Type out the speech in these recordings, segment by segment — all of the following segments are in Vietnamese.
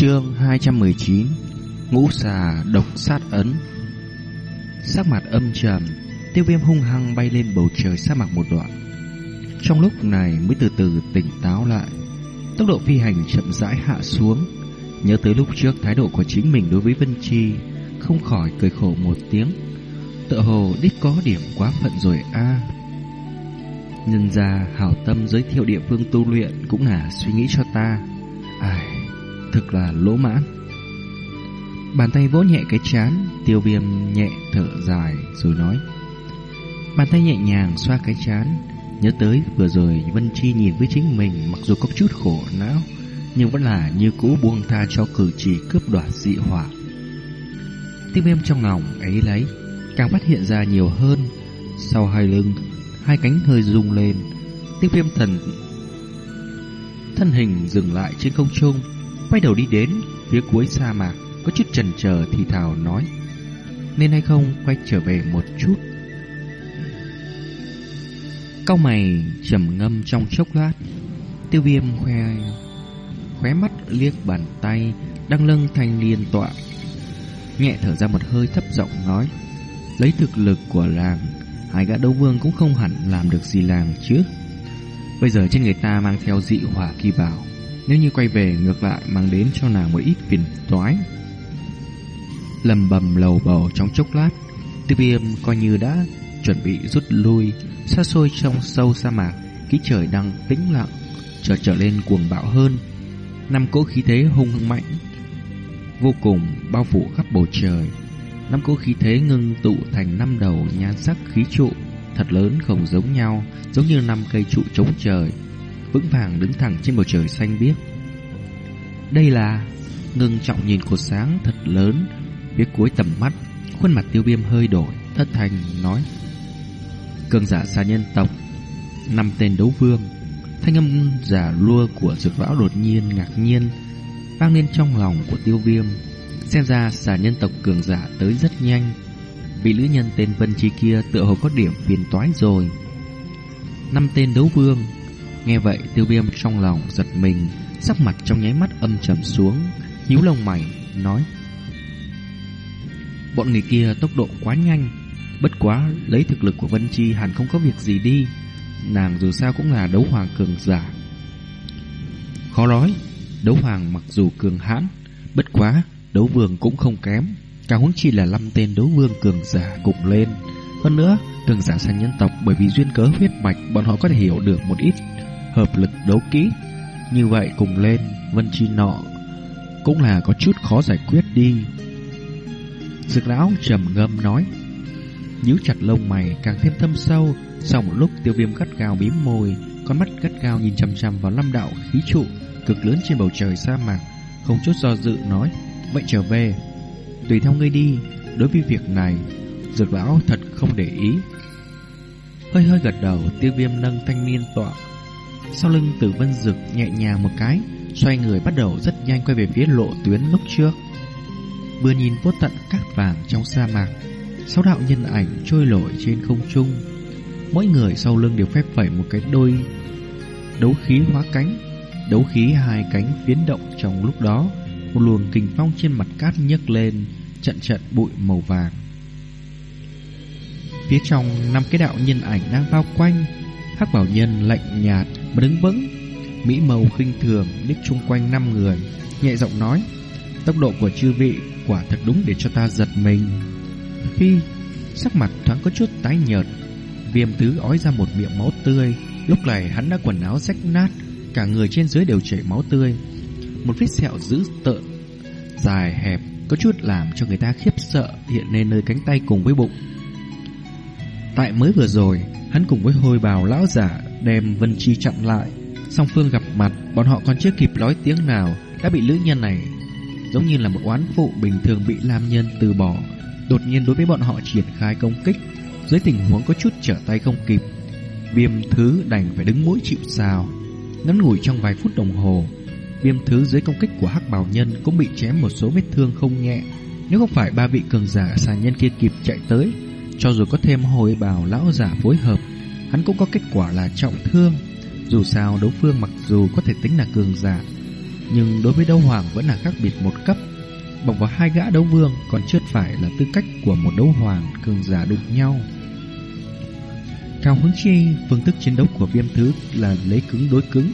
Chương 219 Ngũ xà độc sát ấn. Sắc mặt âm trầm, Tiêu viêm hung hăng bay lên bầu trời sa mạc một đoạn. Trong lúc này mới từ từ tỉnh táo lại, Tốc độ phi hành chậm rãi hạ xuống. Nhớ tới lúc trước thái độ của chính mình đối với Vân Chi, Không khỏi cười khổ một tiếng. Tự hồ đích có điểm quá phận rồi a. Nhân ra hảo tâm giới thiệu địa phương tu luyện Cũng là suy nghĩ cho ta. Ai Thực là lỗ mãn Bàn tay vỗ nhẹ cái chán, Tiêu viêm nhẹ thở dài Rồi nói. Bàn tay nhẹ nhàng xoa cái chán, Nhớ tới vừa rồi Vân Chi nhìn với chính mình Mặc dù có chút khổ não, Nhưng vẫn là như cũ buông tha cho cử chỉ cướp đoạt dị hỏa. Tiêu viêm trong lòng ấy lấy, Càng phát hiện ra nhiều hơn. Sau hai lưng, Hai cánh hơi rung lên, Tiêu viêm thần, Thân hình dừng lại trên không trung. Quay đầu đi đến phía cuối sa mạc, Có chút chần chờ thì thào nói, Nên hay không quay trở về một chút? Cao mày trầm ngâm trong chốc lát, Tiêu viêm khoe, Khóe mắt liếc bàn tay Đang lưng thành liên tọa, Nhẹ thở ra một hơi thấp giọng nói, Lấy thực lực của làng, Hai gã đấu vương cũng không hẳn làm được gì làng chứ. Bây giờ trên người ta mang theo dị hỏa kỳ bảo nếu như quay về, ngược lại, mang đến cho nàng một ít phiền toái. Lầm bầm lầu bầu trong chốc lát, Tiêu viêm coi như đã chuẩn bị rút lui, Xa xôi trong sâu sa mạc Khí trời đang tĩnh lặng Trở trở lên cuồng bạo hơn. Năm cỗ khí thế hung mạnh, Vô cùng bao phủ khắp bầu trời. Năm cỗ khí thế ngưng tụ thành năm đầu nhan sắc khí trụ, Thật lớn không giống nhau, Giống như năm cây trụ chống trời. Vững vàng đứng thẳng trên bầu trời xanh biếc. Đây là Ngưng trọng nhìn cột sáng thật lớn, Phía cuối tầm mắt, Khuôn mặt tiêu viêm hơi đổi, Thất thành nói. Cường giả xa nhân tộc, Năm tên đấu vương, Thanh âm giả lua của dược lão đột nhiên ngạc nhiên, vang lên trong lòng của tiêu viêm. Xem ra xà nhân tộc cường giả tới rất nhanh, Vị nữ nhân tên Vân Chi kia tựa hồ có điểm phiền toái rồi. Năm tên đấu vương Nghe vậy, tiêu viêm trong lòng giật mình, Sắc mặt trong nháy mắt âm trầm xuống, nhíu lông mày, Nói, Bọn người kia tốc độ quá nhanh, Bất quá lấy thực lực của Vân Chi hẳn không có việc gì đi, Nàng dù sao cũng là đấu hoàng cường giả. Khó nói, Đấu hoàng mặc dù cường hãn, Bất quá đấu vương cũng không kém, Cả huống chi là năm tên đấu vương cường giả cùng lên. Hơn nữa, Cường giả sang nhân tộc bởi vì duyên cớ huyết mạch, Bọn họ có thể hiểu được một ít. Hợp lực đấu kỹ. Như vậy cùng lên, Vân Chi nọ Cũng là có chút khó giải quyết đi. Dược lão trầm ngâm nói, nhíu chặt lông mày càng thêm thâm sâu. Sau một lúc, tiêu viêm gắt gao bím môi, Con mắt gắt gao nhìn chằm chằm vào lâm đạo khí trụ, Cực lớn trên bầu trời sa mạc, Không chút do dự nói, Vậy trở về. Tùy theo ngươi đi. Đối với việc này Dược lão thật không để ý. Hơi hơi gật đầu, Tiêu viêm nâng thanh niên tọa sau lưng tử vân dực nhẹ nhàng một cái, Xoay người bắt đầu rất nhanh quay về phía lộ tuyến lúc trước. Vừa nhìn vô tận cát vàng trong sa mạc, Sáu đạo nhân ảnh trôi nổi trên không trung. Mỗi người sau lưng đều phép phẩy một cái đôi Đấu khí hóa cánh, Đấu khí hai cánh phiến động trong lúc đó, Một luồng kình phong trên mặt cát nhấc lên, Trận trận bụi màu vàng. Phía trong năm cái đạo nhân ảnh đang bao quanh, Hắc bảo nhân lạnh nhạt mà đứng vững Mỹ màu khinh thường liếc chung quanh năm người, Nhẹ giọng nói, Tốc độ của chư vị quả thật đúng để cho ta giật mình. Phi Sắc mặt thoáng có chút tái nhợt, Viêm tứ ói ra một miệng máu tươi, Lúc này hắn đã quần áo rách nát, Cả người trên dưới đều chảy máu tươi. Một vết sẹo dữ tợn, Dài hẹp, Có chút làm cho người ta khiếp sợ Hiện lên nơi cánh tay cùng với bụng. Tại mới vừa rồi, Hắn cùng với hôi bào lão giả Đem Vân Chi chặn lại. Song phương gặp mặt Bọn họ còn chưa kịp nói tiếng nào Đã bị nữ nhân này Giống như là một oán phụ bình thường bị nam nhân từ bỏ. Đột nhiên đối với bọn họ triển khai công kích Dưới tình huống có chút trở tay không kịp Viêm thứ đành phải đứng mũi chịu sào, Ngắn ngủi trong vài phút đồng hồ Viêm thứ dưới công kích của hắc bảo nhân Cũng bị chém một số vết thương không nhẹ. Nếu không phải ba vị cường giả xà nhân kia kịp chạy tới Cho dù có thêm hồi bào lão giả phối hợp Hắn cũng có kết quả là trọng thương. Dù sao, đấu phương mặc dù có thể tính là cường giả, Nhưng đối với đấu hoàng vẫn là khác biệt một cấp. Bọc vào hai gã đấu vương, Còn chưa phải là tư cách của một đấu hoàng Cường giả đụng nhau. Cao hướng chi, Phương thức chiến đấu của viêm thứ là lấy cứng đối cứng.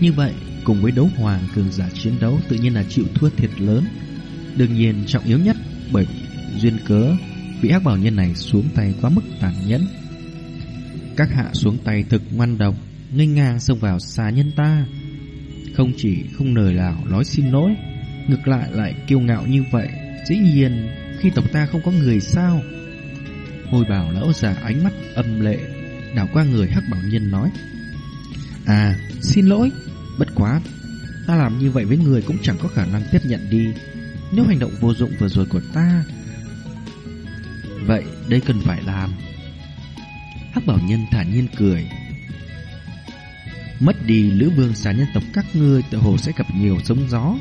Như vậy, Cùng với đấu hoàng cường giả chiến đấu Tự nhiên là chịu thua thiệt lớn. Đương nhiên, trọng yếu nhất Bởi duyên cớ, Vị ác bảo nhân này xuống tay quá mức tàn nhẫn. Các hạ xuống tay thực ngoan độc, nghênh ngang xông vào xà nhân ta. Không chỉ không lời nào nói xin lỗi, Ngược lại lại kiêu ngạo như vậy, Dĩ nhiên khi tộc ta không có người sao? Hồi bảo lão già ánh mắt âm lệ, Đảo qua người hắc bảo nhân nói À xin lỗi, Bất quá, Ta làm như vậy với người cũng chẳng có khả năng tiếp nhận đi. Nếu hành động vô dụng vừa rồi của ta, Vậy đây cần phải làm. Hắc bảo nhân thản nhiên cười. Mất đi lữ vương xá nhân tộc các ngươi tự hồ sẽ gặp nhiều sóng gió.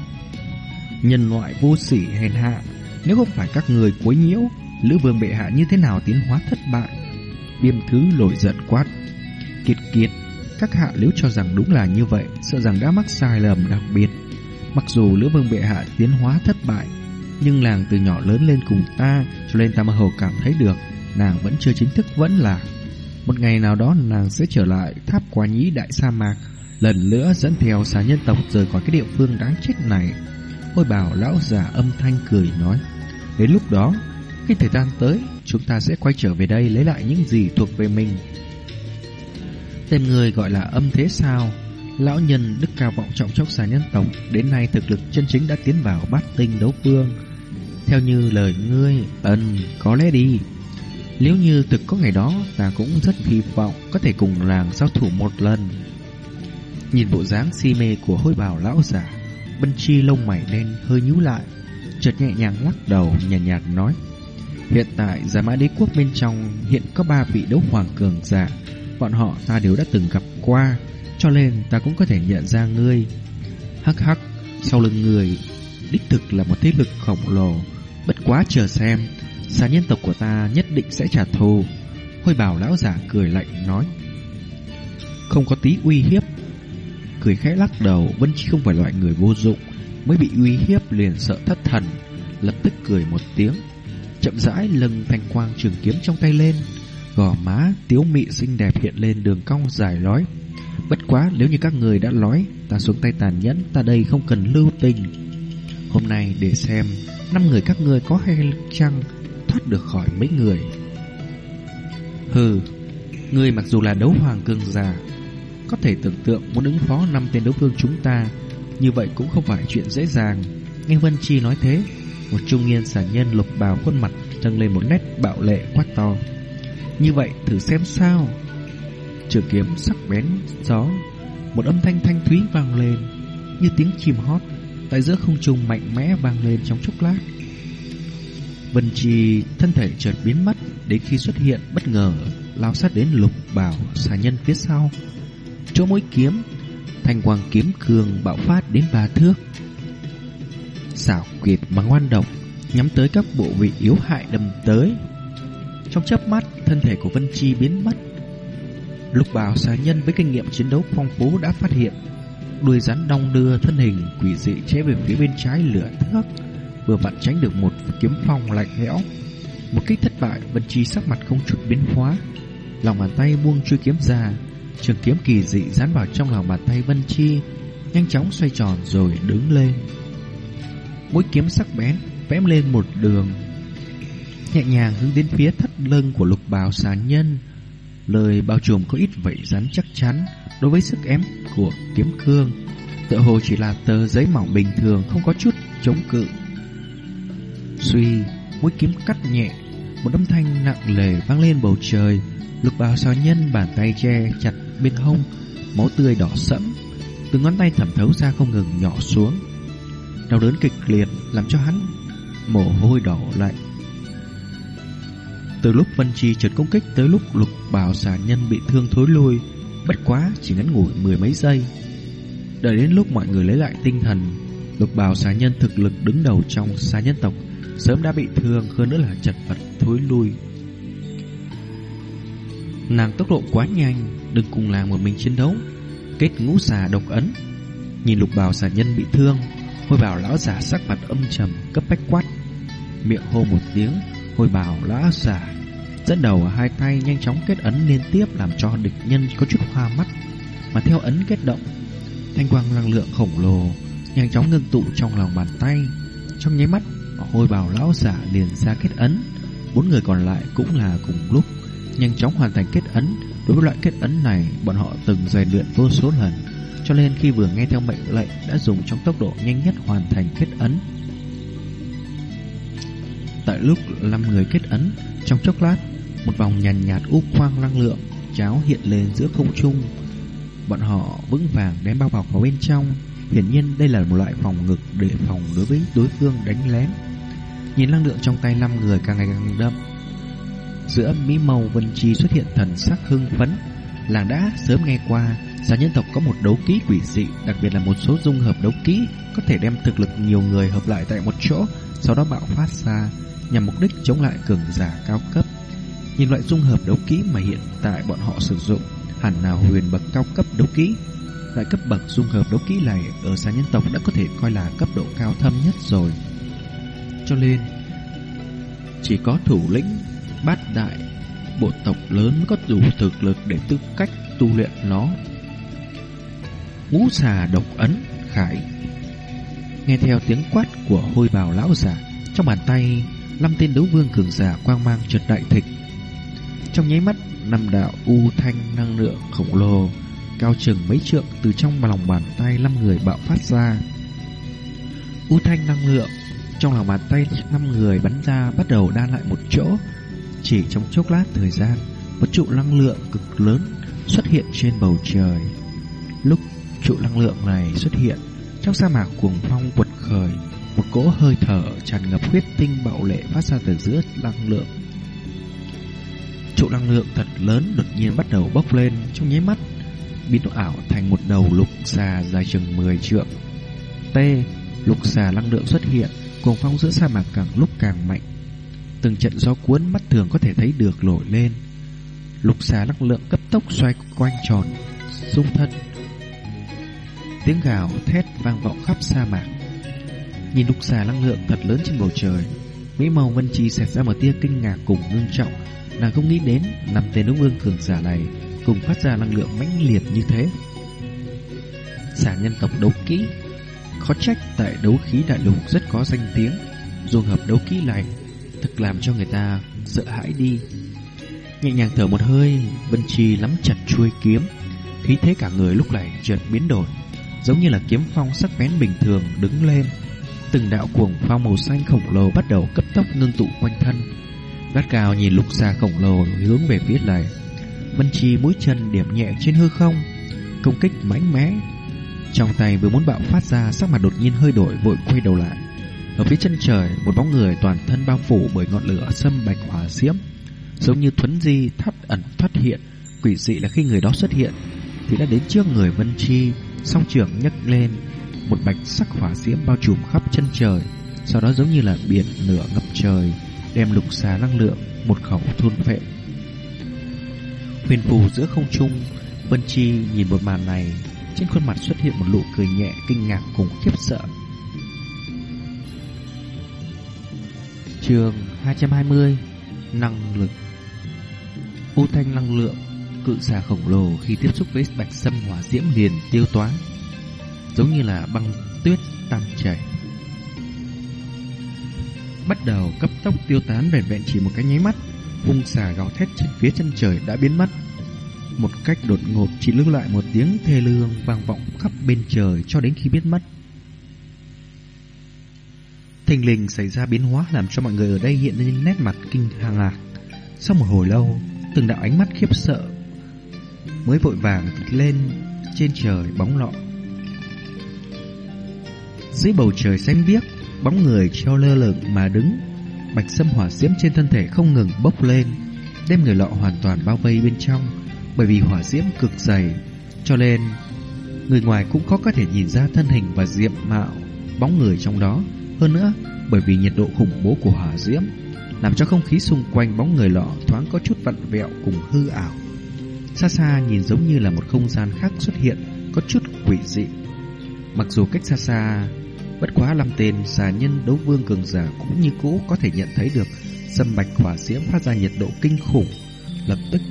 Nhân loại vô sỉ hèn hạ, Nếu không phải các người quấy nhiễu, Lữ vương bệ hạ như thế nào tiến hóa thất bại? Biêm thứ nổi giận quát. Kiệt kiệt, Các hạ nếu cho rằng đúng là như vậy, Sợ rằng đã mắc sai lầm đặc biệt. Mặc dù Lữ vương bệ hạ tiến hóa thất bại, Nhưng làng từ nhỏ lớn lên cùng ta, Cho nên ta mơ hồ cảm thấy được, Nàng vẫn chưa chính thức vẫn là một ngày nào đó nàng sẽ trở lại tháp quá nhĩ đại sa mạc, Lần nữa dẫn theo xà nhân tộc rời khỏi cái địa phương đáng chết này. Ôi bảo lão già âm thanh cười nói, Đến lúc đó, Khi thời gian tới, Chúng ta sẽ quay trở về đây lấy lại những gì thuộc về mình. Tên người gọi là âm thế sao, Lão nhân đức cao vọng trọng trong xà nhân tộc, Đến nay thực lực chân chính đã tiến vào bát tinh đấu phương. Theo như lời ngươi, Ân, có lẽ đi nếu như thực có ngày đó Ta cũng rất hy vọng Có thể cùng làng giao thủ một lần. Nhìn bộ dáng si mê của hôi bào lão giả Bân chi lông mày đen hơi nhú lại Chợt nhẹ nhàng lắc đầu nhàn nhạt, nhạt nói Hiện tại Giả Mã Đế Quốc bên trong Hiện có ba vị đấu hoàng cường giả Bọn họ ta đều đã từng gặp qua Cho nên ta cũng có thể nhận ra ngươi. Hắc hắc Sau lưng người Đích thực là một thế lực khổng lồ Bất quá chờ xem Xà nhân tộc của ta nhất định sẽ trả thù. Hôi bảo lão giả cười lạnh nói. Không có tí uy hiếp. Cười khẽ lắc đầu Vân Chi không phải loại người vô dụng. Mới bị uy hiếp liền sợ thất thần. Lập tức cười một tiếng. Chậm rãi lưng thanh quang trường kiếm trong tay lên. Gò má tiếu mị xinh đẹp hiện lên đường cong dài lói. Bất quá nếu như các người đã lói, Ta xuống tay tàn nhẫn Ta đây không cần lưu tình. Hôm nay để xem năm người các ngươi có hay chăng thoát được khỏi mấy người. Hừ, ngươi mặc dù là đấu hoàng cường già, có thể tưởng tượng muốn ứng phó năm tên đấu vương chúng ta, như vậy cũng không phải chuyện dễ dàng. Nghe Vân Chi nói thế, một trung niên sản nhân lục bào khuôn mặt Trăng lên một nét bạo lệ quát to. Như vậy thử xem sao. Trường kiếm sắc bén gió, một âm thanh thanh thúy vang lên, như tiếng chim hót tại giữa không trung mạnh mẽ vang lên trong chốc lát. Vân Trì thân thể chợt biến mất Đến khi xuất hiện bất ngờ, Lao sát đến lục bảo xà nhân phía sau. Chỗ mũi kiếm, Thanh quang kiếm cường bạo phát đến ba thước. Xảo quyệt mà ngoan độc, Nhắm tới các bộ vị yếu hại đâm tới. Trong chớp mắt, Thân thể của Vân Chi biến mất. Lục bảo xà nhân với kinh nghiệm chiến đấu phong phú đã phát hiện. Đuôi rắn đong đưa thân hình quỷ dị chế về phía bên trái lửa thước vừa vặn tránh được một kiếm phong lạnh lẽo. Một kích thất bại, Vân Chi sắc mặt không chút biến hóa, lòng bàn tay buông chuôi kiếm ra, trường kiếm kỳ dị dán vào trong lòng bàn tay Vân Chi, nhanh chóng xoay tròn rồi đứng lên. Mũi kiếm sắc bén vẽ lên một đường, nhẹ nhàng hướng đến phía thắt lưng của lục bào xà nhân. Lời bao trùm có ít vậy rắn chắc chắn đối với sức ém của kiếm cương. Tựa hồ chỉ là tờ giấy mỏng bình thường không có chút chống cự Suy, mũi kiếm cắt nhẹ, một âm thanh nặng lề vang lên bầu trời. Lục bào sao nhân bàn tay che chặt bên hông, máu tươi đỏ sẫm, từ ngón tay thẩm thấu ra không ngừng nhỏ xuống. Đau đớn kịch liệt làm cho hắn mồ hôi đỏ lạnh. Từ lúc Vân Chi trượt công kích tới lúc lục bào xà nhân bị thương thối lui, bất quá chỉ ngắn ngủi mười mấy giây. Đợi đến lúc mọi người lấy lại tinh thần, lục bào xà nhân thực lực đứng đầu trong xà nhân tộc sớm đã bị thương hơn nữa là chật vật thối lui. Nàng tốc độ quá nhanh, đừng cùng làng một mình chiến đấu, kết ngũ xà độc ấn. Nhìn lục bào xà nhân bị thương Hôi bào lão giả sắc mặt âm trầm Cấp bách quát. Miệng hô một tiếng Hôi bào lão giả Dẫn đầu hai tay nhanh chóng kết ấn liên tiếp Làm cho địch nhân có chút hoa mắt. Mà theo ấn kết động Thanh quang năng lượng khổng lồ Nhanh chóng ngưng tụ trong lòng bàn tay. Trong nháy mắt Hôi bào lão giả liền ra kết ấn. Bốn người còn lại cũng là cùng lúc Nhanh chóng hoàn thành kết ấn. Đối với loại kết ấn này Bọn họ từng rèn luyện vô số lần Cho nên khi vừa nghe theo mệnh lệnh Đã dùng trong tốc độ nhanh nhất hoàn thành kết ấn. Tại lúc năm người kết ấn Trong chốc lát Một vòng nhàn nhạt, nhạt úp quang năng lượng Cháo hiện lên giữa không trung. Bọn họ vững vàng đem bao bọc vào bên trong. Hiển nhiên đây là một loại phòng ngực Để phòng đối với đối phương đánh lén. Nhìn năng lượng trong tay năm người càng ngày càng đậm. Giữa mỹ màu vân chi xuất hiện thần sắc hưng phấn, Làng đã sớm nghe qua xã nhân tộc có một đấu ký quỷ dị, Đặc biệt là một số dung hợp đấu ký, Có thể đem thực lực nhiều người hợp lại tại một chỗ, Sau đó bạo phát ra Nhằm mục đích chống lại cường giả cao cấp. Nhìn loại dung hợp đấu ký mà hiện tại bọn họ sử dụng, Hẳn nào huyền bậc cao cấp đấu ký. Loại cấp bậc dung hợp đấu ký này Ở xã nhân tộc đã có thể coi là cấp độ cao thâm nhất rồi. Cho nên Chỉ có thủ lĩnh, bát đại, bộ tộc lớn mới có đủ thực lực để tư cách tu luyện nó. Ngũ xà độc ấn, khải. Nghe theo tiếng quát của hôi bào lão giả Trong bàn tay, năm tên đấu vương cường giả quang mang trượt đại thịnh. Trong nháy mắt, năm đạo u thanh năng lượng khổng lồ, Cao chừng mấy trượng từ trong lòng bàn tay năm người bạo phát ra. U thanh năng lượng trong lòng bàn tay năm người bắn ra bắt đầu đan lại một chỗ chỉ trong chốc lát thời gian, một trụ năng lượng cực lớn xuất hiện trên bầu trời. Lúc trụ năng lượng này xuất hiện, trong sa mạc cuồng phong quật khởi, một cỗ hơi thở tràn ngập huyết tinh bạo lệ phát ra từ giữa năng lượng. Trụ năng lượng thật lớn đột nhiên bắt đầu bốc lên trong nháy mắt, biến ảo thành một đầu lục xà dài chừng 10 trượng. T, lục xà năng lượng xuất hiện, cuồng phong giữa sa mạc càng lúc càng mạnh, Từng trận gió cuốn mắt thường có thể thấy được nổi lên. Lục xà năng lượng cấp tốc xoay quanh tròn Dung thân. Tiếng gào thét vang vọng khắp sa mạc. Nhìn lục xà năng lượng thật lớn trên bầu trời Mỹ màu vân chi xẹt ra một tia kinh ngạc cùng ngưng trọng. Nàng không nghĩ đến năm tên đấu vương cường giả này Cùng phát ra năng lượng mãnh liệt như thế. Xà nhân tộc đấu kỹ Khó trách tại đấu khí đại lục rất có danh tiếng. Dùng hợp đấu kỹ này Thực làm cho người ta sợ hãi đi. Nhẹ nhàng thở một hơi, Vân Chi lắm chặt chuôi kiếm. Khí thế cả người lúc này chợt biến đổi, Giống như là kiếm phong sắc bén bình thường đứng lên. Từng đạo cuồng phong màu xanh khổng lồ Bắt đầu cấp tốc ngưng tụ quanh thân. Gắt cao nhìn lục xa khổng lồ Hướng về phía này. Vân Chi mũi chân điểm nhẹ trên hư không, Công kích mãnh mẽ trong tay vừa muốn bạo phát ra Sắc mặt đột nhiên hơi đổi vội quay đầu lại ở phía chân trời, một bóng người toàn thân bao phủ bởi ngọn lửa sâm bạch hỏa diễm, giống như thuấn di thoát ẩn thoát hiện. Quỷ dị là khi người đó xuất hiện, thì đã đến trước người Vân Chi, song trưởng nhấc lên, một bạch sắc hỏa diễm bao trùm khắp chân trời, sau đó giống như là biển lửa ngập trời, đem lục xà năng lượng một khẩu thôn phệ. Huyền phù giữa không trung, Vân Chi nhìn một màn này, trên khuôn mặt xuất hiện một nụ cười nhẹ, kinh ngạc cùng khiếp sợ. Trường 220 Năng lực. U thanh năng lượng, Cự xà khổng lồ khi tiếp xúc với bạch sâm hỏa diễm liền tiêu toán Giống như là băng tuyết tan chảy. Bắt đầu cấp tốc tiêu tán vẹn vẹn chỉ một cái nháy mắt, Hung xà gào thét trên phía chân trời đã biến mất. Một cách đột ngột chỉ lưu lại một tiếng thê lương vang vọng khắp bên trời cho đến khi biết mất Thình lình xảy ra biến hóa làm cho mọi người ở đây hiện lên nét mặt kinh hàng lạc. Sau một hồi lâu, từng đạo ánh mắt khiếp sợ mới vội vàng lên trên trời bóng lọ. Dưới bầu trời xanh biếc, bóng người treo lơ lửng mà đứng, bạch sâm hỏa diễm trên thân thể không ngừng bốc lên, đem người lọ hoàn toàn bao vây bên trong, bởi vì hỏa diễm cực dày, cho nên người ngoài cũng khó có thể nhìn ra thân hình và diện mạo bóng người trong đó. Hơn nữa, bởi vì nhiệt độ khủng bố của hỏa diễm làm cho không khí xung quanh bóng người lọ thoáng có chút vặn vẹo cùng hư ảo. Xa xa nhìn giống như là một không gian khác xuất hiện, có chút quỷ dị. Mặc dù cách xa xa, bất quá làm tên xà nhân đấu vương cường giả cũng như cũ có thể nhận thấy được sâm bạch hỏa diễm phát ra nhiệt độ kinh khủng. Lập tức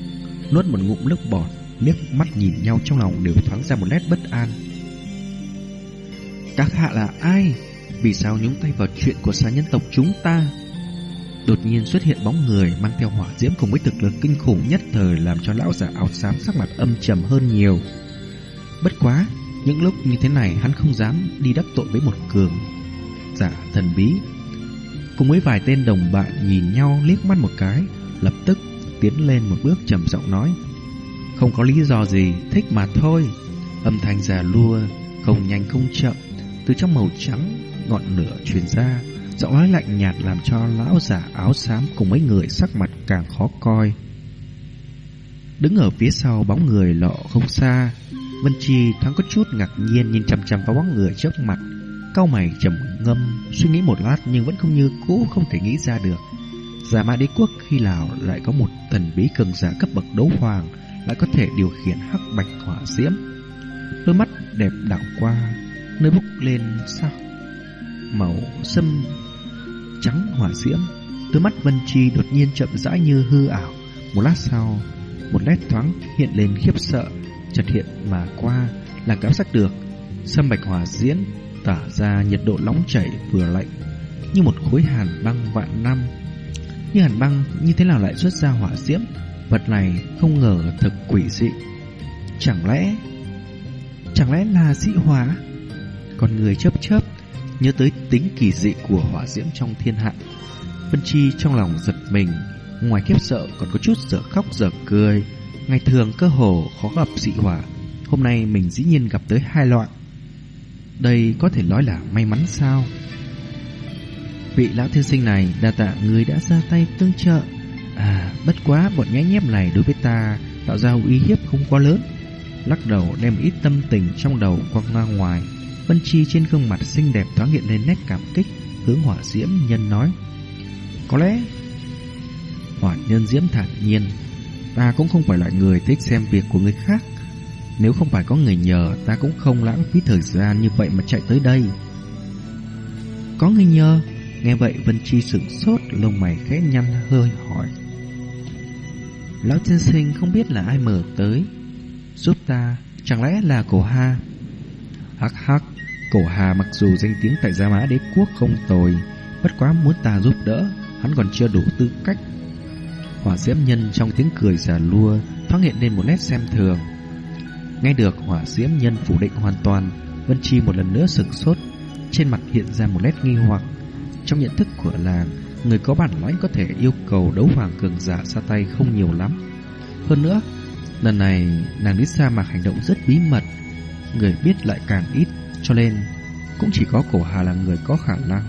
nuốt một ngụm nước bọt, liếc mắt nhìn nhau trong lòng đều thoáng ra một nét bất an. Các hạ là ai? Vì sao nhúng tay vào chuyện của xã nhân tộc chúng ta? Đột nhiên xuất hiện bóng người mang theo hỏa diễm cùng với thực lực kinh khủng nhất thời làm cho lão giả áo xám sắc mặt âm trầm hơn nhiều. Bất quá, những lúc như thế này hắn không dám đi đắc tội với một cường giả thần bí. Cùng với vài tên đồng bạn nhìn nhau liếc mắt một cái, lập tức tiến lên một bước trầm giọng nói: "Không có lý do gì, thích mà thôi." Âm thanh già lua, không nhanh không chậm, từ trong màu trắng ngọn lửa truyền ra, giọng nói lạnh nhạt làm cho lão giả áo xám cùng mấy người sắc mặt càng khó coi. Đứng ở phía sau bóng người lọ không xa, Vân Chi thoáng có chút ngạc nhiên nhìn chằm chằm vào bóng người trước mặt, cau mày trầm ngâm, suy nghĩ một lát nhưng vẫn không như cũ không thể nghĩ ra được. Giả Ma Đế quốc khi nào lại có một thần bí cường giả cấp bậc đấu hoàng lại có thể điều khiển hắc bạch hỏa diễm. Đôi mắt đẹp đảo qua, nơi bốc lên sao màu sâm trắng hỏa diễm. Đôi mắt Vân Chi đột nhiên chậm rãi như hư ảo. Một lát sau, một nét thoáng hiện lên khiếp sợ, chợt hiện mà qua là cảm giác được sâm bạch hỏa diễm tỏa ra nhiệt độ nóng chảy vừa lạnh như một khối hàn băng vạn năm. Như hàn băng như thế nào lại xuất ra hỏa diễm? Vật này không ngờ thật quỷ dị. Chẳng lẽ chẳng lẽ là dị hỏa? Con người chớp chớp nhớ tới tính kỳ dị của hỏa diễm trong thiên hạ. Vân Chi trong lòng giật mình, ngoài kiếp sợ còn có chút dở khóc dở cười. Ngày thường cơ hồ khó gặp dị hỏa, hôm nay mình dĩ nhiên gặp tới hai loại. Đây có thể nói là may mắn sao? Vị lão thiên sinh này đa tạ người đã ra tay tương trợ. À, bất quá bọn nhái nhép này đối với ta tạo ra uy hiếp không quá lớn. Lắc đầu đem ít tâm tình trong đầu quăng ra ngoài Vân Chi trên gương mặt xinh đẹp thoáng hiện lên nét cảm kích, hướng hỏa diễm nhân nói. Có lẽ, hỏa nhân diễm thản nhiên, ta cũng không phải loại người thích xem việc của người khác. Nếu không phải có người nhờ, ta cũng không lãng phí thời gian như vậy mà chạy tới đây. Có người nhờ, nghe vậy Vân Chi sửng sốt, lông mày khẽ nhăn hơi hỏi. Lão tiên sinh không biết là ai mở tới, giúp ta, chẳng lẽ là cổ ha? Hắc hắc, Cổ Hà mặc dù danh tiếng tại Gia Mã Đế Quốc không tồi, bất quá muốn ta giúp đỡ, hắn còn chưa đủ tư cách. Hỏa diễm nhân trong tiếng cười giả lua Thoát hiện lên một nét xem thường. Nghe được hỏa diễm nhân phủ định hoàn toàn, Vân Chi một lần nữa sửng sốt, trên mặt hiện ra một nét nghi hoặc. Trong nhận thức của làng, người có bản lãnh có thể yêu cầu đấu hoàng cường giả ra tay không nhiều lắm. Hơn nữa, lần này nàng đi sa mạc hành động rất bí mật, người biết lại càng ít. Cho nên cũng chỉ có cổ hà là người có khả năng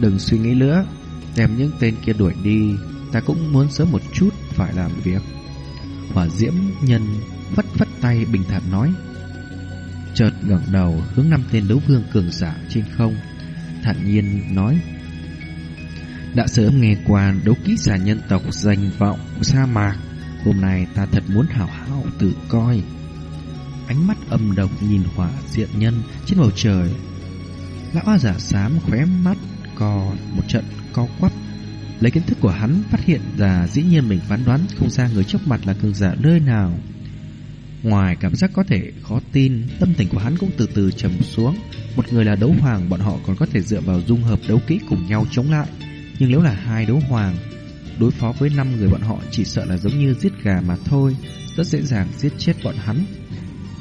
Đừng suy nghĩ nữa Đem những tên kia đuổi đi Ta cũng muốn sớm một chút phải làm việc Hỏa diễm nhân vất vất tay bình thản nói Chợt ngẩng đầu hướng năm tên đấu vương cường giả trên không Thản nhiên nói, Đã sớm nghe qua đấu kỹ giả nhân tộc danh vọng sa mạc Hôm nay ta thật muốn hảo hảo tự coi ánh mắt âm độc nhìn hỏa diện nhân trên bầu trời. Lão giả xám khóe mắt co một trận co quắp. Lấy kiến thức của hắn phát hiện ra dĩ nhiên mình phán đoán không ra người trước mặt là cường giả nơi nào. Ngoài cảm giác có thể khó tin, tâm tình của hắn cũng từ từ trầm xuống. Một người là đấu hoàng, bọn họ còn có thể dựa vào dung hợp đấu kỹ cùng nhau chống lại. Nhưng nếu là hai đấu hoàng, đối phó với năm người bọn họ chỉ sợ là giống như giết gà mà thôi, rất dễ dàng giết chết bọn hắn.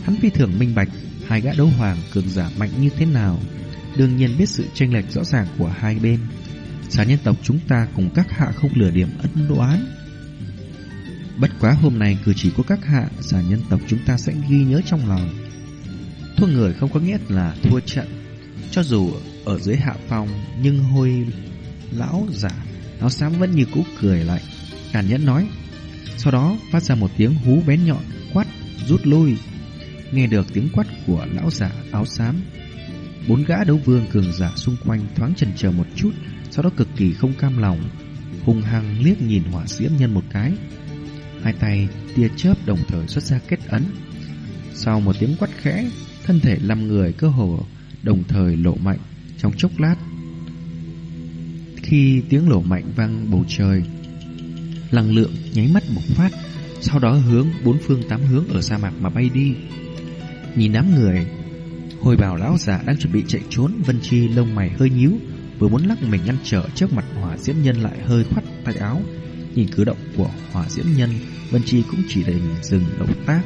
Hắn phi thường minh bạch hai gã đấu hoàng cường giả mạnh như thế nào, đương nhiên biết sự chênh lệch rõ ràng của hai bên. xã nhân tộc chúng ta cùng các hạ không lừa điểm ân đoán. Bất quá hôm nay cử chỉ của các hạ, Giả nhân tộc chúng ta sẽ ghi nhớ trong lòng. Thua người không có nghĩa là thua trận. Cho dù ở dưới hạ phòng nhưng hôi lão giả, áo xám vẫn như cũ cười lại. Càn nhẫn nói. Sau đó phát ra một tiếng hú bén nhọn, quát, rút lui. Nghe được tiếng quát của lão giả áo xám Bốn gã đấu vương cường giả xung quanh thoáng chần chờ một chút Sau đó cực kỳ không cam lòng Hùng hăng liếc nhìn hỏa diễm nhân một cái Hai tay tia chớp đồng thời xuất ra kết ấn Sau một tiếng quát khẽ thân thể năm người cơ hồ đồng thời lộ mạnh trong chốc lát. Khi tiếng lộ mạnh vang bầu trời, năng lượng nháy mắt bộc phát, sau đó hướng bốn phương tám hướng ở sa mạc mà bay đi. Nhìn đám người, hồi bảo lão giả đang chuẩn bị chạy trốn, Vân Chi lông mày hơi nhíu, vừa muốn lắc mình ngăn trở trước mặt hỏa diễm nhân lại hơi khoát tay áo. Nhìn cử động của hỏa diễm nhân, Vân Chi cũng chỉ đành dừng động tác.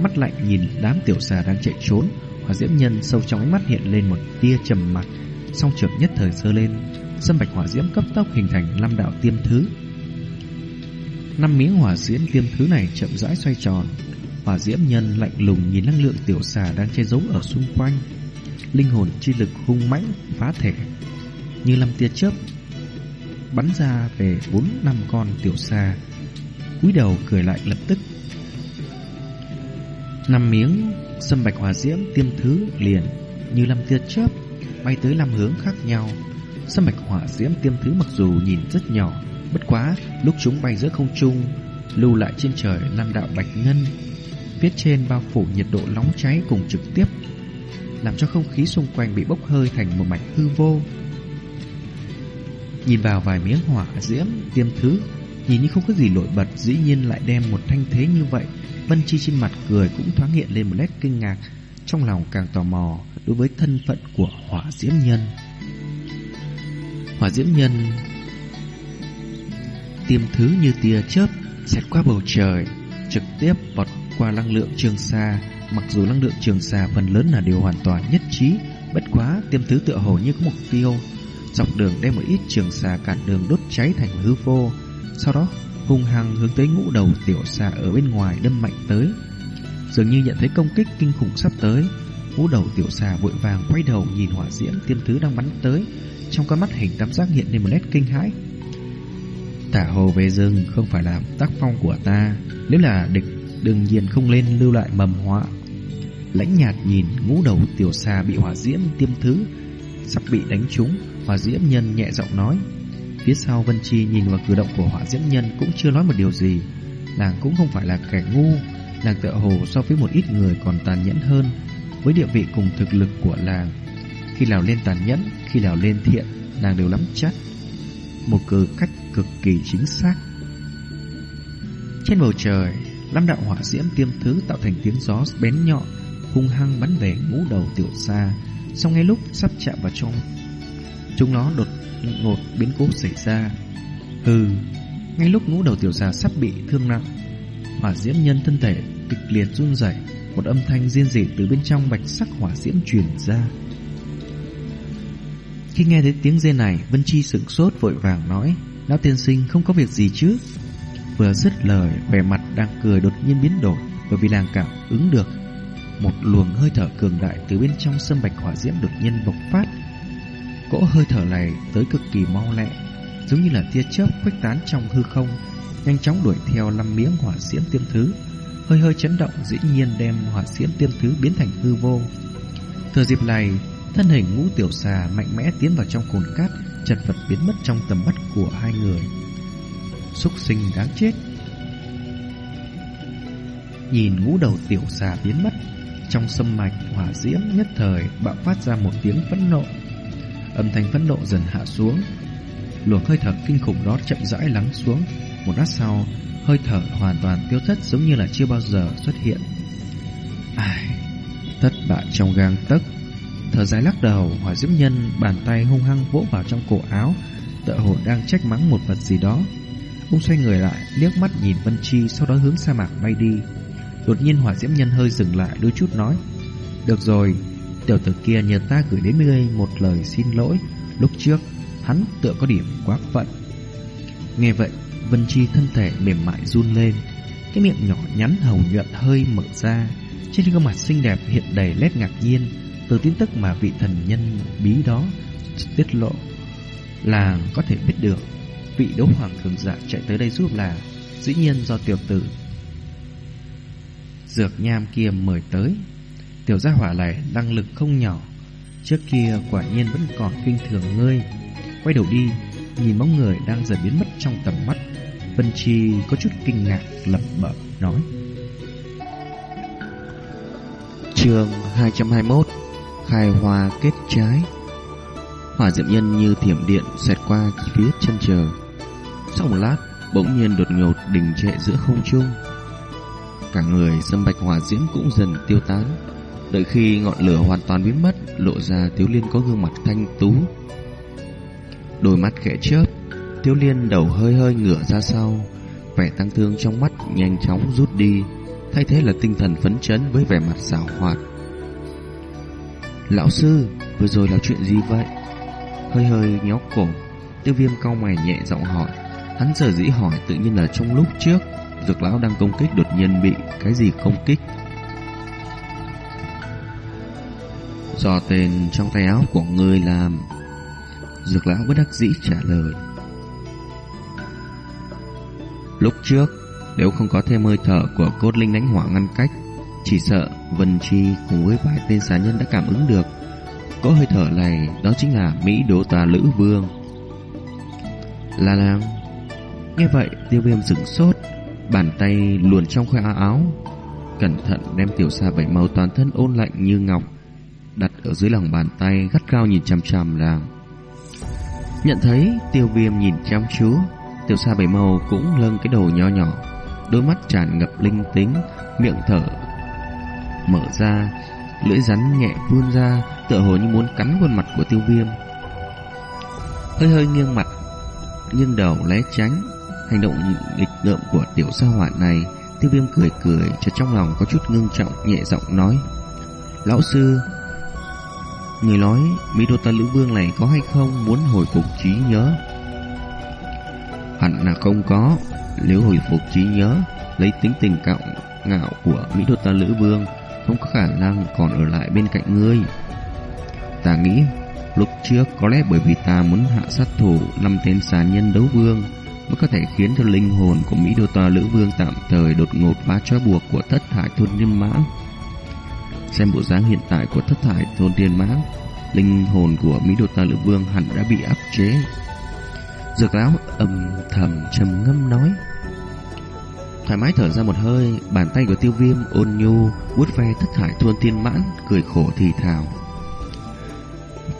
Mắt lạnh nhìn đám tiểu xà đang chạy trốn, hỏa diễm nhân sâu trong ánh mắt hiện lên một tia trầm mặc, song chợt nhất thời sơ lên, sâm bạch hỏa diễm cấp tốc hình thành năm đạo tiêm thứ. Năm miếng hỏa diễm tiêm thứ này chậm rãi xoay tròn, hỏa diễm nhân lạnh lùng nhìn năng lượng tiểu xà đang che giấu ở xung quanh, linh hồn chi lực hung mãnh phá thể như năm tia chớp bắn ra về bốn năm con tiểu xà cúi đầu cười lại lập tức. Năm miếng sâm bạch hỏa diễm tiêm thứ liền, như năm tia chớp, bay tới năm hướng khác nhau. Sâm bạch hỏa diễm tiêm thứ mặc dù nhìn rất nhỏ, bất quá lúc chúng bay giữa không trung, lưu lại trên trời năm đạo bạch ngân, phía trên bao phủ nhiệt độ nóng cháy cùng trực tiếp, làm cho không khí xung quanh bị bốc hơi thành một mảnh hư vô. Nhìn vào vài miếng hỏa diễm tiêm thứ, Nhìn như không có gì nổi bật, Dĩ nhiên lại đem một thanh thế như vậy. Vân Chi trên mặt cười cũng thoáng hiện lên một nét kinh ngạc, Trong lòng càng tò mò Đối với thân phận của hỏa diễm nhân. Hỏa diễm nhân Tiêm thứ như tia chớp, Xẹt qua bầu trời, Trực tiếp vọt qua năng lượng trường xa Mặc dù năng lượng trường xa phần lớn là điều hoàn toàn nhất trí, Bất quá tiêm thứ tựa hồ như có mục tiêu. Dọc đường đem một ít trường xà cản đường đốt cháy thành hư vô. Sau đó, hung hăng hướng tới ngũ đầu tiểu xà ở bên ngoài đâm mạnh tới. Dường như nhận thấy công kích kinh khủng sắp tới, Ngũ đầu tiểu xà vội vàng quay đầu nhìn hỏa diễm tiêm thứ đang bắn tới. Trong con mắt hình tam giác hiện lên một nét kinh hãi. Tả hồ về rừng không phải là tác phong của ta. Nếu là địch, đương nhiên không lên lưu lại mầm họa. Lãnh nhạt nhìn ngũ đầu tiểu xà bị hỏa diễm tiêm thứ Sắp bị đánh trúng. Hỏa diễm nhân nhẹ giọng nói. Phía sau Vân Chi nhìn vào cử động của hỏa diễm nhân Cũng chưa nói một điều gì. Nàng cũng không phải là kẻ ngu, Nàng tựa hồ so với một ít người còn tàn nhẫn hơn Với địa vị cùng thực lực của nàng. Khi nào lên tàn nhẫn, Khi nào lên thiện, Nàng đều lắm chắc Một cử cách cực kỳ chính xác. Trên bầu trời Năm đạo hỏa diễm tiêm thứ tạo thành tiếng gió bén nhọn, hung hăng bắn về ngũ đầu tiểu xa sau ngay lúc sắp chạm vào trong Chúng nó đột ngột biến cố xảy ra. Hừ, Ngay lúc ngũ đầu tiểu xà sắp bị thương nặng Hỏa diễm nhân thân thể kịch liệt run rẩy, Một âm thanh riêng rỉ từ bên trong bạch sắc hỏa diễm truyền ra. Khi nghe thấy tiếng rên này, Vân Chi sửng sốt vội vàng nói, Lão tiên sinh, không có việc gì chứ? Vừa dứt lời, vẻ mặt đang cười đột nhiên biến đổi, Bởi vì nàng cảm ứng được Một luồng hơi thở cường đại từ bên trong sâm bạch hỏa diễm đột nhiên bộc phát. Cỗ hơi thở này tới cực kỳ mau lẹ, giống như là tia chớp khuếch tán trong hư không, nhanh chóng đuổi theo năm miếng hỏa diễm tiêm thứ. Hơi hơi chấn động dĩ nhiên đem hỏa diễm tiêm thứ biến thành hư vô. Thừa dịp này, thân hình ngũ tiểu xà mạnh mẽ tiến vào trong cồn cát, chật vật biến mất trong tầm mắt của hai người. Xúc sinh đáng chết. Nhìn ngũ đầu tiểu xà biến mất, trong sâm mạch hỏa diễm nhất thời bạo phát ra một tiếng phẫn nộ Âm thanh phẫn nộ dần hạ xuống. Luồng hơi thở kinh khủng đó chậm rãi lắng xuống. Một lát sau, Hơi thở hoàn toàn tiêu thất giống như là chưa bao giờ xuất hiện. Ai, Thất bại trong gang tấc. Thở dài lắc đầu Hỏa diễm nhân bàn tay hung hăng vỗ vào trong cổ áo. Tựa hồ đang trách mắng một vật gì đó. Ông xoay người lại, liếc mắt nhìn Vân Chi, Sau đó hướng sa mạc bay đi. Đột nhiên hỏa diễm nhân hơi dừng lại, đôi chút nói, Được rồi Tiểu tử kia nhờ ta gửi đến ngươi một lời xin lỗi. Lúc trước, Hắn tựa có điểm quá phận. Nghe vậy, Vân Chi thân thể mềm mại run lên, Cái miệng nhỏ nhắn hồng nhuận hơi mở ra, Trên gương mặt xinh đẹp hiện đầy nét ngạc nhiên, Từ tin tức mà vị thần nhân bí đó Tiết lộ. Là có thể biết được, Vị đấu hoàng cường giả chạy tới đây giúp là, Dĩ nhiên do tiểu tử Dược nham kia mời tới. Tiểu gia hỏa này năng lực không nhỏ. Trước kia quả nhiên vẫn còn kinh thường ngươi Quay đầu đi, Nhìn bóng người đang dần biến mất trong tầm mắt, Vân Chi có chút kinh ngạc lẩm bẩm, nói. Trường 221 Khai hoa kết trái. Hỏa diệm nhân như thiểm điện xẹt qua phía chân trời. Sau một lát, Bỗng nhiên đột ngột đình trệ giữa không trung. Cả người sâm bạch hỏa diễm cũng dần tiêu tán. Đợi khi ngọn lửa hoàn toàn biến mất, Lộ ra Tiếu Liên có gương mặt thanh tú. Đôi mắt khẽ chớp, Tiếu Liên đầu hơi hơi ngửa ra sau, Vẻ tăng thương trong mắt nhanh chóng rút đi, Thay thế là tinh thần phấn chấn với vẻ mặt xảo hoạt. Lão sư, Vừa rồi là chuyện gì vậy? Hơi hơi nhó cổ, Tiêu viêm cau mày nhẹ giọng hỏi. Hắn sở dĩ hỏi tự nhiên là trong lúc trước, Dược lão đang công kích đột nhiên bị Cái gì công kích. Do tên trong tay áo của người làm. Dược lão bất đắc dĩ trả lời. Lúc trước, Nếu không có thêm hơi thở của cốt linh đánh hỏa ngăn cách, Chỉ sợ Vân Chi cùng với vài tên xá nhân đã cảm ứng được. Có hơi thở này, Đó chính là Mỹ Đỗ Tà Lữ Vương. La Lang Nghe vậy tiêu viêm sửng sốt, Bàn tay luồn trong khoe áo, Cẩn thận đem tiểu xa bảy màu toàn thân ôn lạnh như ngọc Đặt ở dưới lòng bàn tay, Gắt cao nhìn chằm chằm nàng. Nhận thấy tiêu viêm nhìn chăm chú, Tiểu xa bảy màu cũng lâng cái đầu nho nhỏ, Đôi mắt tràn ngập linh tính, Miệng thở, Mở ra, Lưỡi rắn nhẹ vươn ra, Tựa hồ như muốn cắn khuôn mặt của tiêu viêm Hơi hơi nghiêng mặt nghiêng đầu lé tránh, Hành động nghịch ngợm của tiểu sa hỏa này, Tiêu viêm cười cười chợt trong lòng có chút ngưng trọng, nhẹ giọng nói, Lão sư Người nói, Mỹ Đô Ta Lữ Vương này có hay không muốn hồi phục trí nhớ? Hẳn là không có. Nếu hồi phục trí nhớ, Lấy tính tình cạo ngạo của Mỹ Đô Ta Lữ Vương, Không có khả năng còn ở lại bên cạnh ngươi. Ta nghĩ, Lúc trước có lẽ bởi vì ta muốn hạ sát thủ năm tên xà nhân đấu vương mới có thể khiến cho linh hồn của Mỹ Đô Ta Lữ Vương tạm thời đột ngột phá trói buộc của thất thải thôn niêm mã. Xem bộ dáng hiện tại của thất thải thôn tiên mã, linh hồn của Mỹ Đô Ta Lữ Vương hẳn đã bị áp chế. Dược lão âm thầm trầm ngâm nói. Thoải mái thở ra một hơi, bàn tay của tiêu viêm ôn nhu, vuốt ve thất thải thôn tiên mãn, cười khổ thì thào.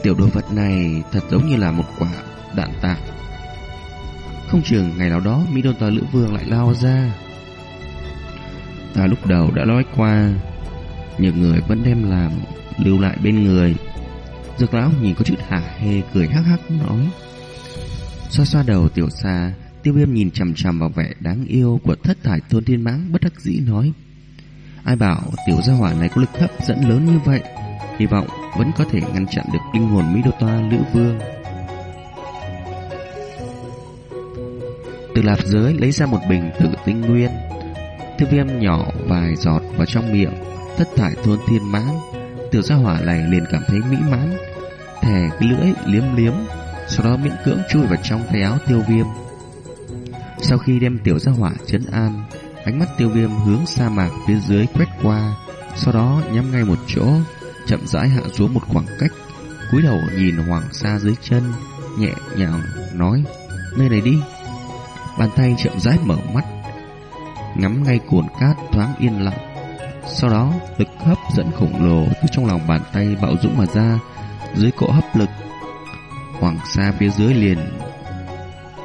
Tiểu đồ vật này thật giống như là một quả đạn tạc. Không chừng ngày nào đó Mỹ Đôn Tòa Lữ Vương lại lao ra. Ta lúc đầu đã nói qua, nhiều người vẫn đem làm lưu lại bên người. Dược lão nhìn có chút hả hê cười hắc hắc nói. Xoa xoa đầu tiểu xa, tiêu viêm nhìn chằm chằm vào vẻ đáng yêu của thất thải thôn thiên mãng bất đắc dĩ nói. Ai bảo tiểu gia hỏa này có lực hấp dẫn lớn như vậy Hy vọng vẫn có thể ngăn chặn được linh hồn Mỹ Đô Toa Lữ Vương Từ lạp giới lấy ra một bình tử tinh nguyên Tiêu viêm nhỏ vài giọt vào trong miệng Thất thải thôn thiên mãn Tiểu gia hỏa này liền cảm thấy mỹ mãn Thè cái lưỡi liếm liếm Sau đó miễn cưỡng chui vào trong tay áo tiêu viêm Sau khi đem tiểu gia hỏa chấn an Ánh mắt tiêu viêm hướng sa mạc phía dưới quét qua Sau đó nhắm ngay một chỗ chậm rãi hạ xuống một khoảng cách, cúi đầu nhìn hoàng sa dưới chân, nhẹ nhàng nói, nơi này đi. Bàn tay chậm rãi mở mắt, ngắm ngay cồn cát thoáng yên lặng. Sau đó, lực hấp dẫn khổng lồ từ trong lòng bàn tay bạo dũng mà ra, dưới cỗ hấp lực. Hoàng sa phía dưới liền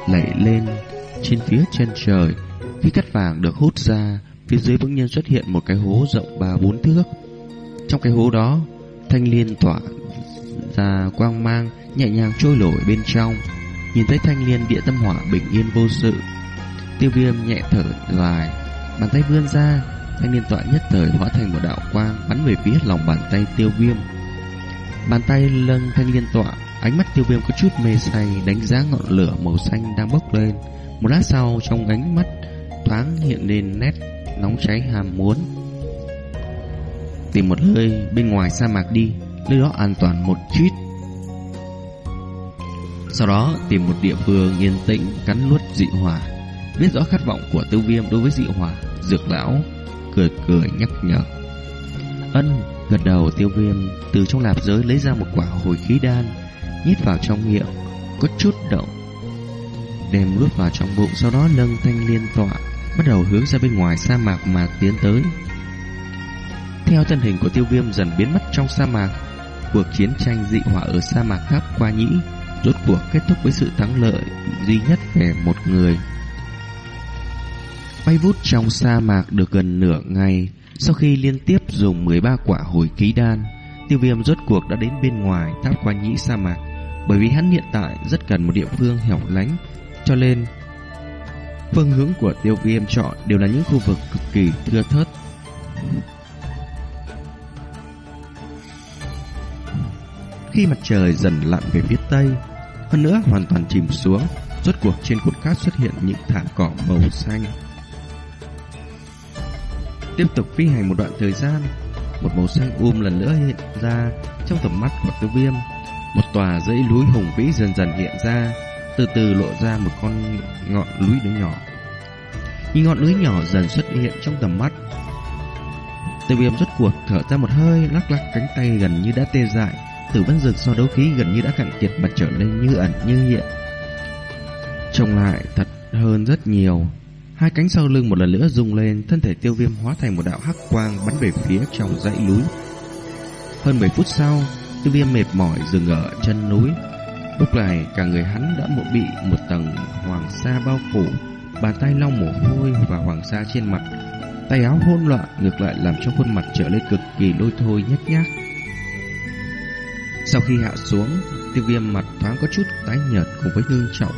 lẩy lên trên phía chân trời. Khi cắt vàng được hút ra, phía dưới bỗng nhiên xuất hiện một cái hố rộng ba bốn thước. Trong cái hố đó, thanh liên tỏa ra quang mang nhẹ nhàng trôi nổi bên trong. Nhìn thấy thanh liên địa tâm hỏa bình yên vô sự. Tiêu viêm nhẹ thở dài, bàn tay vươn ra, thanh niên tọa nhất thời hóa thành một đạo quang, bắn về phía lòng bàn tay tiêu viêm. Bàn tay lưng thanh niên tọa, ánh mắt tiêu viêm có chút mê say, đánh giá ngọn lửa màu xanh đang bốc lên. Một lát sau, trong ánh mắt thoáng hiện lên nét nóng cháy hàm muốn. Tìm một nơi bên ngoài sa mạc đi, Nơi đó an toàn một chút Sau đó, tìm một địa phương yên tĩnh, Cắn nuốt dị hỏa Biết rõ khát vọng của tiêu viêm đối với dị hỏa, Dược lão Cười cười nhắc nhở. Ân gật đầu tiêu viêm Từ trong lạp giới lấy ra một quả hồi khí đan Nhít vào trong miệng Có chút động Đem nuốt vào trong bụng Sau đó nâng thanh liên tọa Bắt đầu hướng ra bên ngoài sa mạc mà tiến tới. Theo thân hình của tiêu viêm dần biến mất trong sa mạc, cuộc chiến tranh dị hỏa ở sa mạc khắp qua nhĩ rốt cuộc kết thúc với sự thắng lợi duy nhất về một người. Bay vút trong sa mạc được gần nửa ngày, sau khi liên tiếp dùng 13 quả hồi ký đan, tiêu viêm rốt cuộc đã đến bên ngoài tháp qua nhĩ sa mạc. Bởi vì hắn hiện tại rất cần một địa phương hẻo lánh, cho nên phương hướng của tiêu viêm chọn đều là những khu vực cực kỳ thưa thớt. Khi mặt trời dần lặn về phía tây, hơn nữa hoàn toàn chìm xuống, rốt cuộc trên cột cát xuất hiện những thảm cỏ màu xanh. Tiếp tục phi hành một đoạn thời gian, một màu xanh um lần nữa hiện ra trong tầm mắt của tiêu viêm. Một tòa dãy núi hùng vĩ dần dần hiện ra, từ từ lộ ra một con ngọn núi đứa nhỏ. Nhìn ngọn núi nhỏ dần xuất hiện trong tầm mắt. Tiêu viêm rốt cuộc thở ra một hơi, lắc lắc cánh tay gần như đã tê dại, Tử văn dược do đấu khí gần như đã cạn kiệt mà trở nên như ẩn như hiện. Trông lại thật hơn rất nhiều. Hai cánh sau lưng một lần nữa rung lên, thân thể tiêu viêm hóa thành một đạo hắc quang bắn về phía trong dãy núi. Hơn 10 phút sau, tiêu viêm mệt mỏi dừng ở chân núi. Lúc này cả người hắn đã một bị một tầng hoàng sa bao phủ, bàn tay long mồ hôi và hoàng sa trên mặt. Tay áo hỗn loạn ngược lại làm cho khuôn mặt trở lên cực kỳ lôi thôi nhếch nhác. Sau khi hạ xuống, tiêu viêm mặt thoáng có chút tái nhợt cùng với ngưng trọng,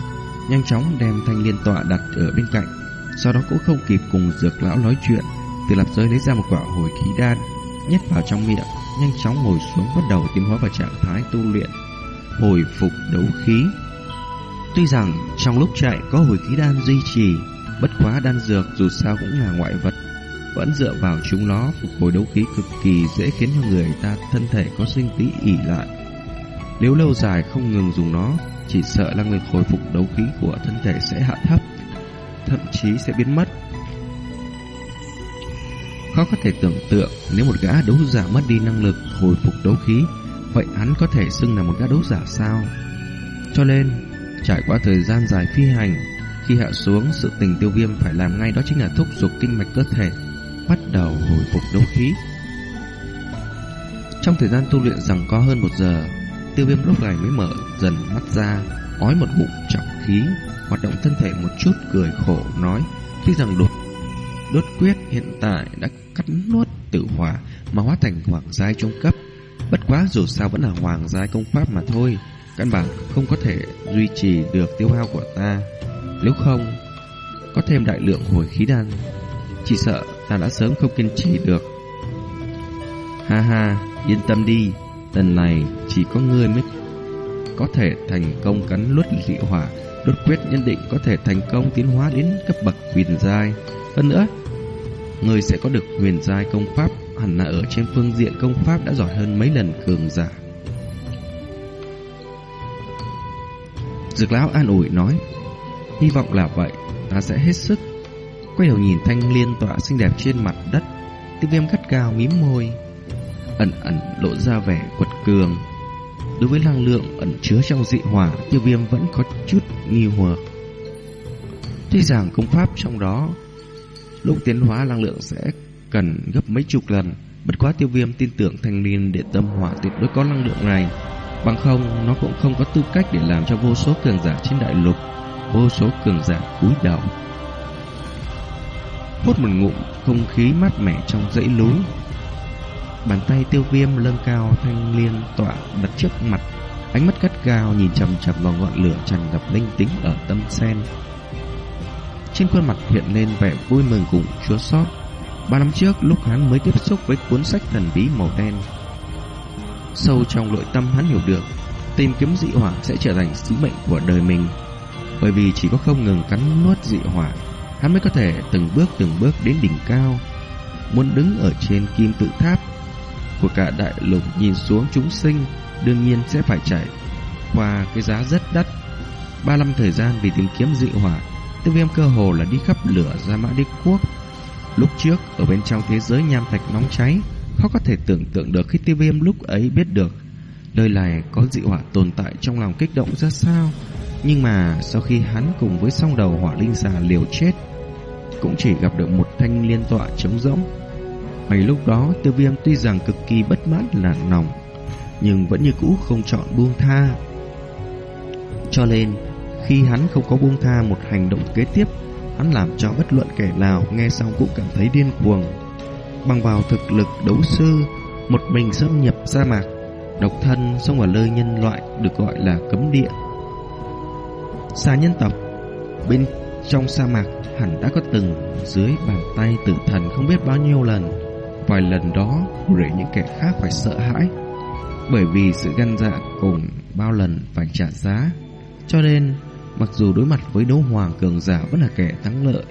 nhanh chóng đem thanh liên tọa đặt ở bên cạnh. Sau đó cũng không kịp cùng dược lão nói chuyện, từ lập giới lấy ra một quả hồi khí đan, nhét vào trong miệng, nhanh chóng ngồi xuống bắt đầu tiến hóa vào trạng thái tu luyện, hồi phục đấu khí. Tuy rằng trong lúc chạy có hồi khí đan duy trì, bất quá đan dược dù sao cũng là ngoại vật, vẫn dựa vào chúng nó phục hồi đấu khí cực kỳ dễ khiến cho người ta thân thể có sinh tí ỉ lại. Nếu lâu dài không ngừng dùng nó, chỉ sợ năng lực hồi phục đấu khí của thân thể sẽ hạ thấp, thậm chí sẽ biến mất. Khó có thể tưởng tượng nếu một gã đấu giả mất đi năng lực hồi phục đấu khí, vậy hắn có thể xưng là một gã đấu giả sao? Cho nên, trải qua thời gian dài phi hành, khi hạ xuống, sự tình tiêu viêm phải làm ngay đó chính là thúc giục kinh mạch cơ thể, bắt đầu hồi phục đấu khí. Trong thời gian tu luyện rằng có hơn một giờ, tiêu viêm lúc này mới mở dần mắt ra, ói một bụng trọng khí, hoạt động thân thể một chút cười khổ nói, tuy rằng đột đốt quyết hiện tại đã cắt nuốt tử hỏa mà hóa thành hoàng giai trung cấp. Bất quá dù sao vẫn là hoàng giai công pháp mà thôi, căn bản không có thể duy trì được tiêu hao của ta. Nếu không, có thêm đại lượng hồi khí đan, chỉ sợ ta đã sớm không kiên trì được. Ha ha, yên tâm đi, lần này chỉ có ngươi mới có thể thành công cắn luốt dị hỏa, đột quyết nhân định có thể thành công tiến hóa đến cấp bậc huyền giai. Hơn nữa, người sẽ có được huyền giai công pháp hẳn là ở trên phương diện công pháp đã giỏi hơn mấy lần cường giả. Dược lão an ủi nói, hy vọng là vậy, ta sẽ hết sức Quay đầu nhìn thanh liên tọa xinh đẹp trên mặt đất Tiêu viêm gắt cao mím môi Ẩn ẩn lộ ra vẻ quật cường Đối với năng lượng ẩn chứa trong dị hỏa, Tiêu viêm vẫn có chút nghi hoặc Tuy rằng công pháp trong đó, Lúc tiến hóa năng lượng sẽ cần gấp mấy chục lần, Bất quá tiêu viêm tin tưởng thanh niên để tâm hỏa tuyệt đối có năng lượng này Bằng không, nó cũng không có tư cách để làm cho vô số cường giả trên đại lục, Vô số cường giả cúi đầu hút một ngụm không khí mát mẻ trong dãy núi. Bàn tay tiêu viêm lâng cao thanh liên tọa đặt trước mặt, ánh mắt cắt gao nhìn chầm chầm vào ngọn lửa tràn ngập linh tính ở tâm sen. Trên khuôn mặt hiện lên vẻ vui mừng cùng chua xót. Ba năm trước lúc hắn mới tiếp xúc với cuốn sách thần bí màu đen. Sâu trong nội tâm hắn hiểu được, tìm kiếm dị hỏa sẽ trở thành sứ mệnh của đời mình. Bởi vì chỉ có không ngừng cắn nuốt dị hỏa hắn mới có thể từng bước từng bước đến đỉnh cao. Muốn đứng ở trên kim tự tháp của cả đại lục nhìn xuống chúng sinh, đương nhiên sẽ phải trải qua cái giá rất đắt. Ba năm thời gian vì tìm kiếm dị hỏa, tiêu viêm cơ hồ là đi khắp lửa ra mã đế quốc. Lúc trước, ở bên trong thế giới nham thạch nóng cháy, khó có thể tưởng tượng được khi tiêu viêm lúc ấy biết được nơi này có dị hỏa tồn tại trong lòng kích động ra sao. Nhưng mà sau khi hắn cùng với song đầu hỏa linh xà liều chết cũng chỉ gặp được một thanh liên tọa trống rỗng. Ngay lúc đó, tiêu viêm tuy rằng cực kỳ bất mãn là nòng, Nhưng vẫn như cũ không chọn buông tha. Cho nên, khi hắn không có buông tha một hành động kế tiếp, Hắn làm cho bất luận kẻ nào nghe xong cũng cảm thấy điên cuồng. Bằng vào thực lực đấu sư, Một mình xâm nhập sa mạc, Độc thân xông vào nơi nhân loại được gọi là cấm địa. Xa nhân tộc, Bên trong sa mạc hẳn đã có từng dưới bàn tay tử thần không biết bao nhiêu lần. Vài lần đó để những kẻ khác phải sợ hãi. Bởi vì sự gan dạ cùng bao lần phải trả giá. Cho nên, mặc dù đối mặt với đấu hoàng cường giả vẫn là kẻ thắng lợi,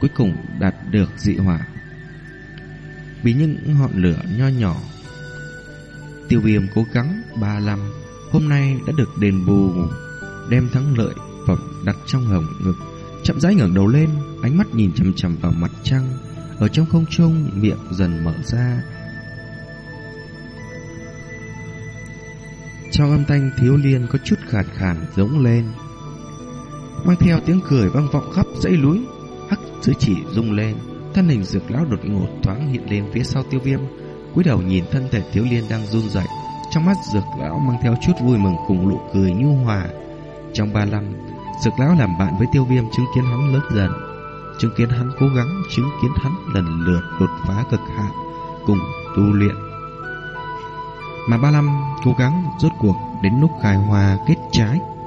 Cuối cùng đạt được dị hỏa. Vì những ngọn lửa nho nhỏ, Tiêu viêm cố gắng ba năm, Hôm nay đã được đền bù, Đem thắng lợi phẩm đặt trong hồng ngực. Chậm rãi ngẩng đầu lên, Ánh mắt nhìn chằm chằm vào mặt trăng. Ở trong không trung, miệng dần mở ra. Trong âm thanh thiếu liên có chút khàn khàn giống lên. Mang theo tiếng cười vang vọng khắp dãy núi, Hắc dưới chỉ rung lên. Thân hình dược lão đột ngột thoáng hiện lên phía sau tiêu viêm, cúi đầu nhìn thân thể thiếu liên đang run rẩy. Trong mắt dược lão mang theo chút vui mừng cùng nụ cười nhu hòa. Trong ba năm, Dược lão làm bạn với tiêu viêm chứng kiến hắn lớn dần. Chứng kiến hắn cố gắng, Chứng kiến hắn lần lượt đột phá cực hạn Cùng tu luyện. Mà ba năm cố gắng rốt cuộc đến lúc khai hoa kết trái.